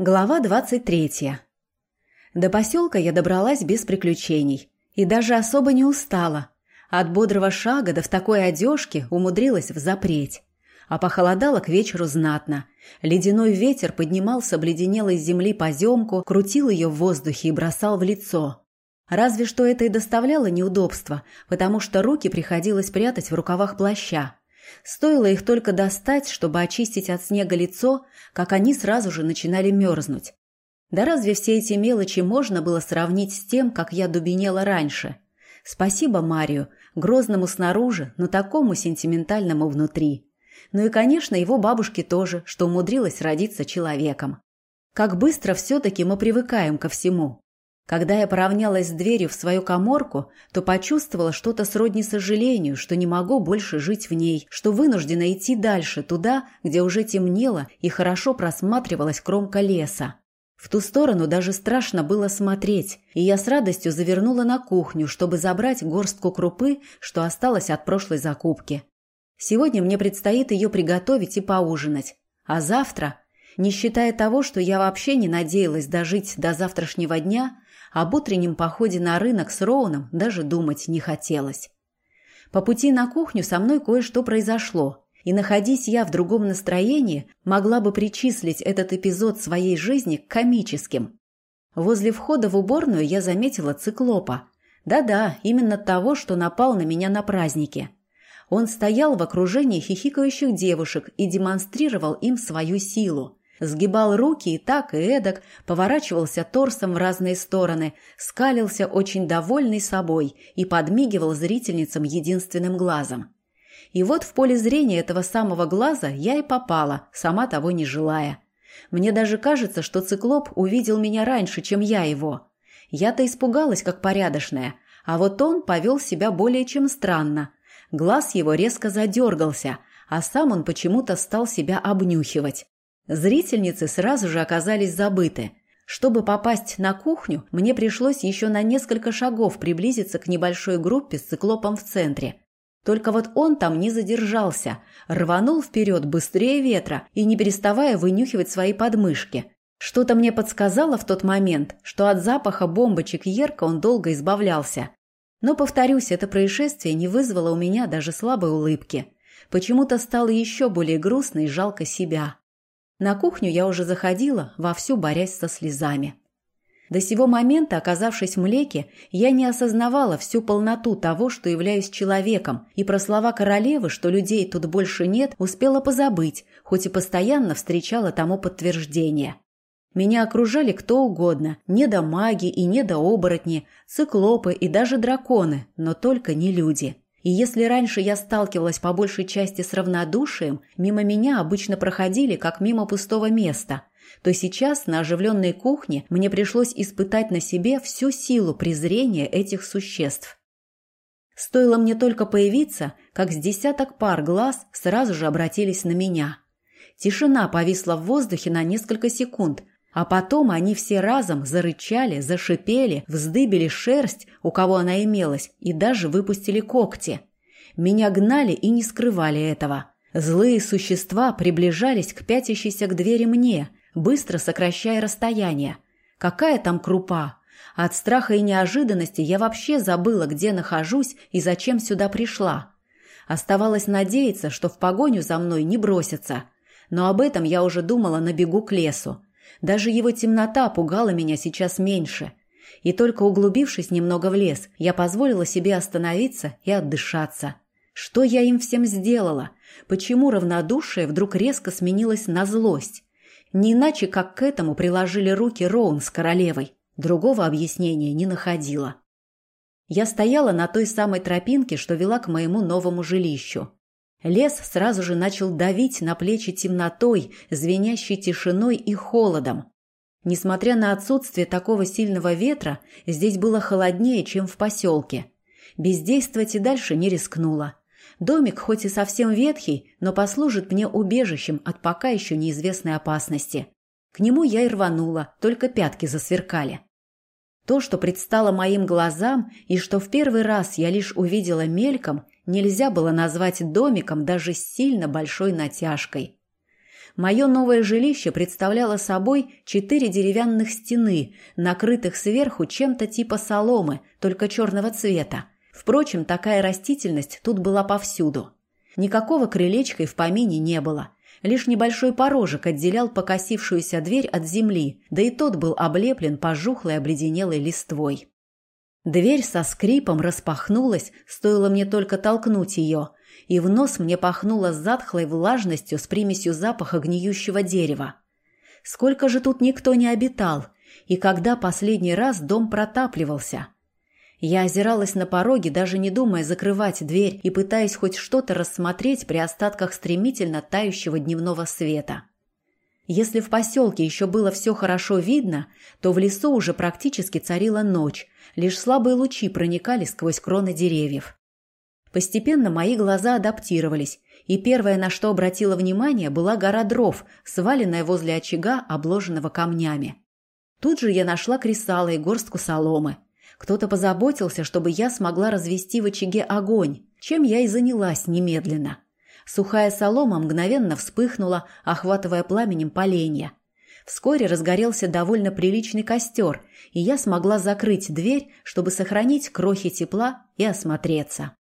Глава 23. До поселка я добралась без приключений и даже особо не устала. От бодрого шага да в такой одежке умудрилась взапреть. А похолодало к вечеру знатно. Ледяной ветер поднимал с обледенелой земли поземку, крутил ее в воздухе и бросал в лицо. Разве что это и доставляло неудобства, потому что руки приходилось прятать в рукавах плаща. Стоило их только достать, чтобы очистить от снега лицо, как они сразу же начинали мерзнуть. Да разве все эти мелочи можно было сравнить с тем, как я дубенела раньше? Спасибо Марию, грозному снаружи, но такому сентиментальному внутри. Ну и, конечно, его бабушке тоже, что умудрилась родиться человеком. Как быстро все-таки мы привыкаем ко всему. Когда я поравнялась с дверью в свою коморку, то почувствовала что-то сродни сожалению, что не могу больше жить в ней, что вынуждена идти дальше, туда, где уже темнело и хорошо просматривалась кромка леса. В ту сторону даже страшно было смотреть, и я с радостью завернула на кухню, чтобы забрать горстку крупы, что осталось от прошлой закупки. Сегодня мне предстоит ее приготовить и поужинать, а завтра, не считая того, что я вообще не надеялась дожить до завтрашнего дня, об утреннем походе на рынок с Роуном даже думать не хотелось. По пути на кухню со мной кое-что произошло, и, находясь я в другом настроении, могла бы причислить этот эпизод своей жизни к комическим. Возле входа в уборную я заметила циклопа. Да-да, именно того, что напал на меня на празднике. Он стоял в окружении хихикающих девушек и демонстрировал им свою силу. Сгибал руки и так, и эдак, поворачивался торсом в разные стороны, скалился очень довольный собой и подмигивал зрительницам единственным глазом. И вот в поле зрения этого самого глаза я и попала, сама того не желая. Мне даже кажется, что циклоп увидел меня раньше, чем я его. Я-то испугалась, как порядочная, а вот он повел себя более чем странно. Глаз его резко задергался, а сам он почему-то стал себя обнюхивать. Зрительницы сразу же оказались забыты. Чтобы попасть на кухню, мне пришлось еще на несколько шагов приблизиться к небольшой группе с циклопом в центре. Только вот он там не задержался, рванул вперед быстрее ветра и не переставая вынюхивать свои подмышки. Что-то мне подсказало в тот момент, что от запаха бомбочек Ерка он долго избавлялся. Но, повторюсь, это происшествие не вызвало у меня даже слабой улыбки. Почему-то стало еще более грустно и жалко себя. На кухню я уже заходила, вовсю борясь со слезами. До сего момента, оказавшись в млеке, я не осознавала всю полноту того, что являюсь человеком, и про слова королевы, что людей тут больше нет, успела позабыть, хоть и постоянно встречала тому подтверждение. Меня окружали кто угодно, не до маги и не до оборотни, циклопы и даже драконы, но только не люди. И если раньше я сталкивалась по большей части с равнодушием, мимо меня обычно проходили как мимо пустого места, то сейчас на оживленной кухне мне пришлось испытать на себе всю силу презрения этих существ. Стоило мне только появиться, как с десяток пар глаз сразу же обратились на меня. Тишина повисла в воздухе на несколько секунд, а потом они все разом зарычали, зашипели, вздыбили шерсть, у кого она имелась, и даже выпустили когти. Меня гнали и не скрывали этого. Злые существа приближались к пятящейся к двери мне, быстро сокращая расстояние. Какая там крупа? От страха и неожиданности я вообще забыла, где нахожусь и зачем сюда пришла. Оставалось надеяться, что в погоню за мной не бросятся. Но об этом я уже думала на бегу к лесу. Даже его темнота пугала меня сейчас меньше. И только углубившись немного в лес, я позволила себе остановиться и отдышаться. Что я им всем сделала? Почему равнодушие вдруг резко сменилось на злость? Не иначе, как к этому приложили руки Роун с королевой. Другого объяснения не находила. Я стояла на той самой тропинке, что вела к моему новому жилищу. Лес сразу же начал давить на плечи темнотой, звенящей тишиной и холодом. Несмотря на отсутствие такого сильного ветра, здесь было холоднее, чем в поселке. Бездействовать и дальше не рискнула. Домик хоть и совсем ветхий, но послужит мне убежищем от пока еще неизвестной опасности. К нему я и рванула, только пятки засверкали. То, что предстало моим глазам и что в первый раз я лишь увидела мельком – нельзя было назвать домиком даже сильно большой натяжкой. Мое новое жилище представляло собой четыре деревянных стены, накрытых сверху чем-то типа соломы, только черного цвета. Впрочем, такая растительность тут была повсюду. Никакого крылечка и в помине не было. Лишь небольшой порожек отделял покосившуюся дверь от земли, да и тот был облеплен пожухлой обледенелой листвой. Дверь со скрипом распахнулась, стоило мне только толкнуть ее, и в нос мне пахнуло затхлой влажностью с примесью запаха гниющего дерева. Сколько же тут никто не обитал, и когда последний раз дом протапливался? Я озиралась на пороге, даже не думая закрывать дверь и пытаясь хоть что-то рассмотреть при остатках стремительно тающего дневного света. Если в поселке еще было все хорошо видно, то в лесу уже практически царила ночь, лишь слабые лучи проникали сквозь кроны деревьев. Постепенно мои глаза адаптировались, и первое, на что обратила внимание, была гора дров, сваленная возле очага, обложенного камнями. Тут же я нашла кресало и горстку соломы. Кто-то позаботился, чтобы я смогла развести в очаге огонь, чем я и занялась немедленно. Сухая солома мгновенно вспыхнула, охватывая пламенем поленья. Вскоре разгорелся довольно приличный костер, и я смогла закрыть дверь, чтобы сохранить крохи тепла и осмотреться.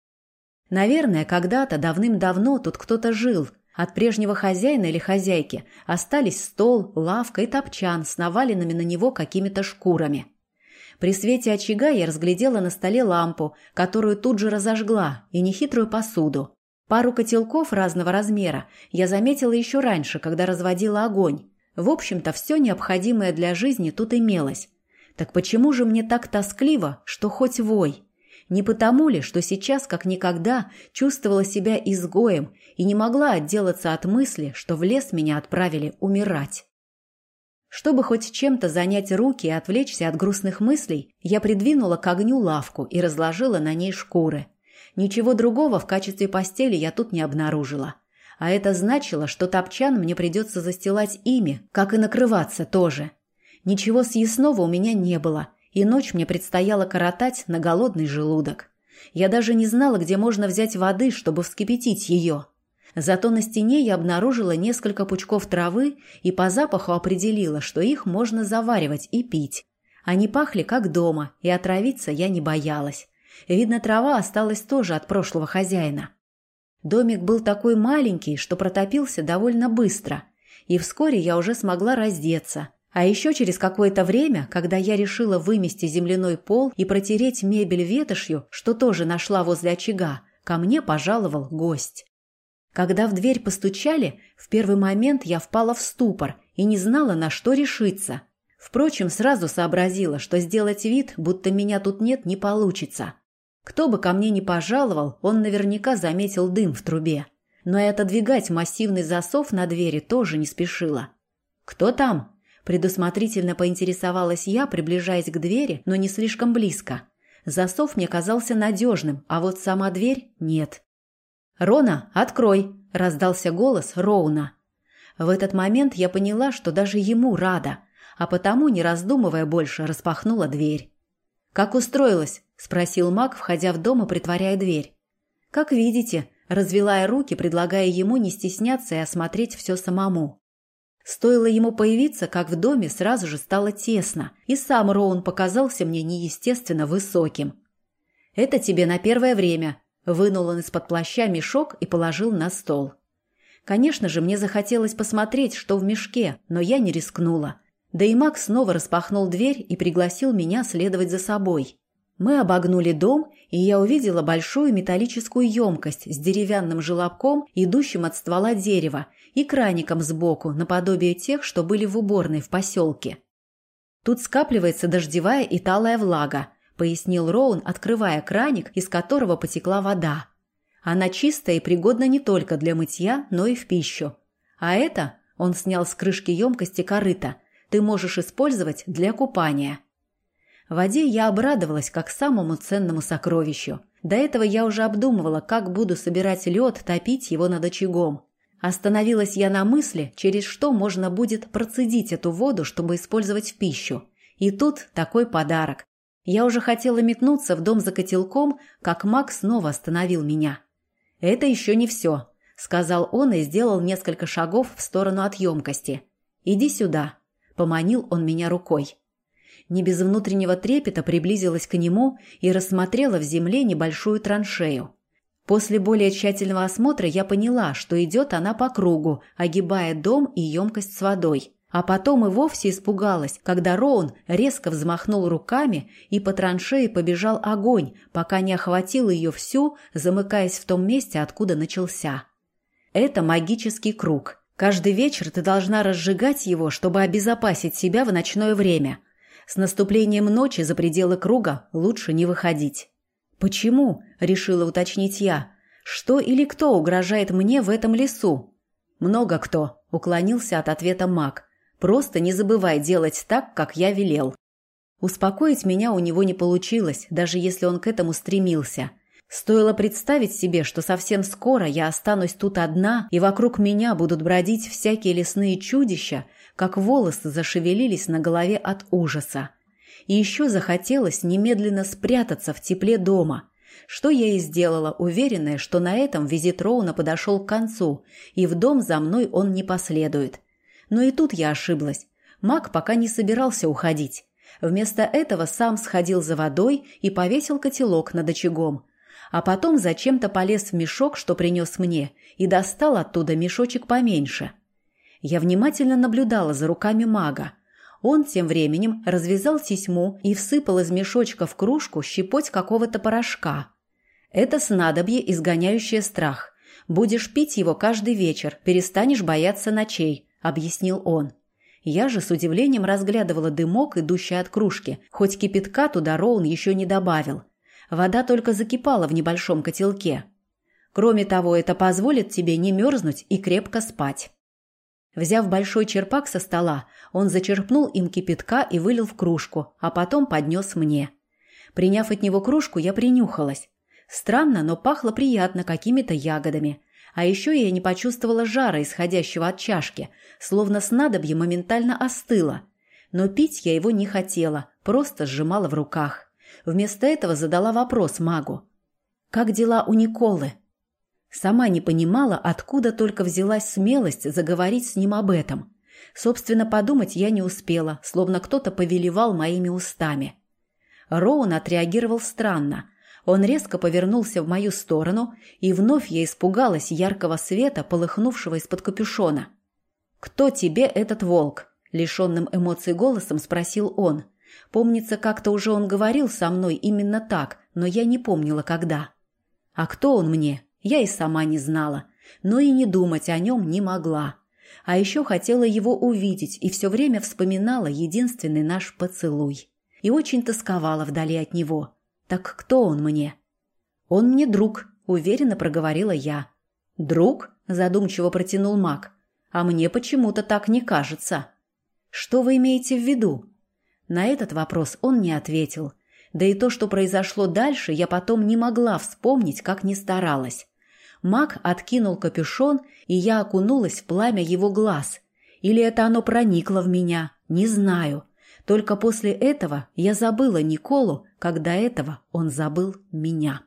Наверное, когда-то давным-давно тут кто-то жил. От прежнего хозяина или хозяйки остались стол, лавка и топчан с наваленными на него какими-то шкурами. При свете очага я разглядела на столе лампу, которую тут же разожгла, и нехитрую посуду. Пару котелков разного размера я заметила еще раньше, когда разводила огонь. В общем-то, все необходимое для жизни тут имелось. Так почему же мне так тоскливо, что хоть вой? Не потому ли, что сейчас, как никогда, чувствовала себя изгоем и не могла отделаться от мысли, что в лес меня отправили умирать? Чтобы хоть чем-то занять руки и отвлечься от грустных мыслей, я придвинула к огню лавку и разложила на ней шкуры. Ничего другого в качестве постели я тут не обнаружила. А это значило, что топчан мне придется застилать ими, как и накрываться тоже. Ничего съестного у меня не было, и ночь мне предстояло коротать на голодный желудок. Я даже не знала, где можно взять воды, чтобы вскипятить ее. Зато на стене я обнаружила несколько пучков травы и по запаху определила, что их можно заваривать и пить. Они пахли как дома, и отравиться я не боялась. Видно, трава осталась тоже от прошлого хозяина. Домик был такой маленький, что протопился довольно быстро, и вскоре я уже смогла раздеться, а еще через какое-то время, когда я решила вымести земляной пол и протереть мебель ветошью, что тоже нашла возле очага, ко мне пожаловал гость. Когда в дверь постучали, в первый момент я впала в ступор и не знала, на что решиться. Впрочем, сразу сообразила, что сделать вид, будто меня тут нет, не получится. Кто бы ко мне ни пожаловал, он наверняка заметил дым в трубе. Но и отодвигать массивный засов на двери тоже не спешила. «Кто там?» Предусмотрительно поинтересовалась я, приближаясь к двери, но не слишком близко. Засов мне казался надежным, а вот сама дверь – нет. «Рона, открой!» – раздался голос Роуна. В этот момент я поняла, что даже ему рада, а потому, не раздумывая больше, распахнула дверь. «Как устроилась?» – спросил маг, входя в дом и притворяя дверь. «Как видите», – развела я руки, предлагая ему не стесняться и осмотреть все самому. Стоило ему появиться, как в доме сразу же стало тесно, и сам Роун показался мне неестественно высоким. «Это тебе на первое время», – вынул он из-под плаща мешок и положил на стол. Конечно же, мне захотелось посмотреть, что в мешке, но я не рискнула. Да и Макс снова распахнул дверь и пригласил меня следовать за собой. Мы обогнули дом, и я увидела большую металлическую емкость с деревянным желобком, идущим от ствола дерева, и краником сбоку, наподобие тех, что были в уборной в поселке. «Тут скапливается дождевая и талая влага», – пояснил Роун, открывая краник, из которого потекла вода. «Она чистая и пригодна не только для мытья, но и в пищу. А это, – он снял с крышки емкости корыта, – ты можешь использовать для купания». В воде я обрадовалась как самому ценному сокровищу. До этого я уже обдумывала, как буду собирать лед, топить его над очагом. Остановилась я на мысли, через что можно будет процедить эту воду, чтобы использовать в пищу. И тут такой подарок. Я уже хотела метнуться в дом за котелком, как Мак снова остановил меня. «Это еще не все. — сказал он и сделал несколько шагов в сторону от емкости. «Иди сюда», — поманил он меня рукой. Не без внутреннего трепета приблизилась к нему и рассмотрела в земле небольшую траншею. После более тщательного осмотра я поняла, что идет она по кругу, огибая дом и емкость с водой. А потом и вовсе испугалась, когда Роун резко взмахнул руками, и по траншеи побежал огонь, пока не охватил ее всю, замыкаясь в том месте, откуда начался. Это магический круг. Каждый вечер ты должна разжигать его, чтобы обезопасить себя в ночное время. С наступлением ночи за пределы круга лучше не выходить. «Почему?» – решила уточнить я. «Что или кто угрожает мне в этом лесу?» «Много кто», – уклонился от ответа маг. «Просто не забывай делать так, как я велел». Успокоить меня у него не получилось, даже если он к этому стремился. Стоило представить себе, что совсем скоро я останусь тут одна, и вокруг меня будут бродить всякие лесные чудища, как волосы зашевелились на голове от ужаса. И еще захотелось немедленно спрятаться в тепле дома. Что я и сделала, уверенная, что на этом визит Роуна подошел к концу, и в дом за мной он не последует. Но и тут я ошиблась. Маг пока не собирался уходить. Вместо этого сам сходил за водой и повесил котелок над очагом. А потом зачем-то полез в мешок, что принес мне, и достал оттуда мешочек поменьше. Я внимательно наблюдала за руками мага. Он тем временем развязал тесьму и всыпал из мешочка в кружку щепоть какого-то порошка. Это снадобье, изгоняющее страх. Будешь пить его каждый вечер, перестанешь бояться ночей, объяснил он. Я же с удивлением разглядывала дымок, идущий от кружки, хоть кипятка туда Роун еще не добавил. Вода только закипала в небольшом котелке. Кроме того, это позволит тебе не мерзнуть и крепко спать. Взяв большой черпак со стола, он зачерпнул им кипятка и вылил в кружку, а потом поднес мне. Приняв от него кружку, я принюхалась. Странно, но пахло приятно какими-то ягодами. А еще я не почувствовала жара, исходящего от чашки, словно снадобье моментально остыло. Но пить я его не хотела, просто сжимала в руках. Вместо этого задала вопрос магу. «Как дела у Николы?» Сама не понимала, откуда только взялась смелость заговорить с ним об этом. Собственно, подумать я не успела, словно кто-то повелевал моими устами. Роун отреагировал странно. Он резко повернулся в мою сторону, и вновь я испугалась яркого света, полыхнувшего из-под капюшона. «Кто тебе этот волк?» – лишенным эмоций голосом спросил он. Помнится, как-то уже он говорил со мной именно так, но я не помнила, когда. «А кто он мне?» Я и сама не знала, но и не думать о нем не могла. А еще хотела его увидеть и все время вспоминала единственный наш поцелуй. И очень тосковала вдали от него. Так кто он мне? Он мне друг, уверенно проговорила я. Друг? Задумчиво протянул маг. А мне почему-то так не кажется. Что вы имеете в виду? На этот вопрос он не ответил. Да и то, что произошло дальше, я потом не могла вспомнить, как ни старалась. Маг откинул капюшон, и я окунулась в пламя его глаз. Или это оно проникло в меня, не знаю. Только после этого я забыла Николу, когда этого он забыл меня.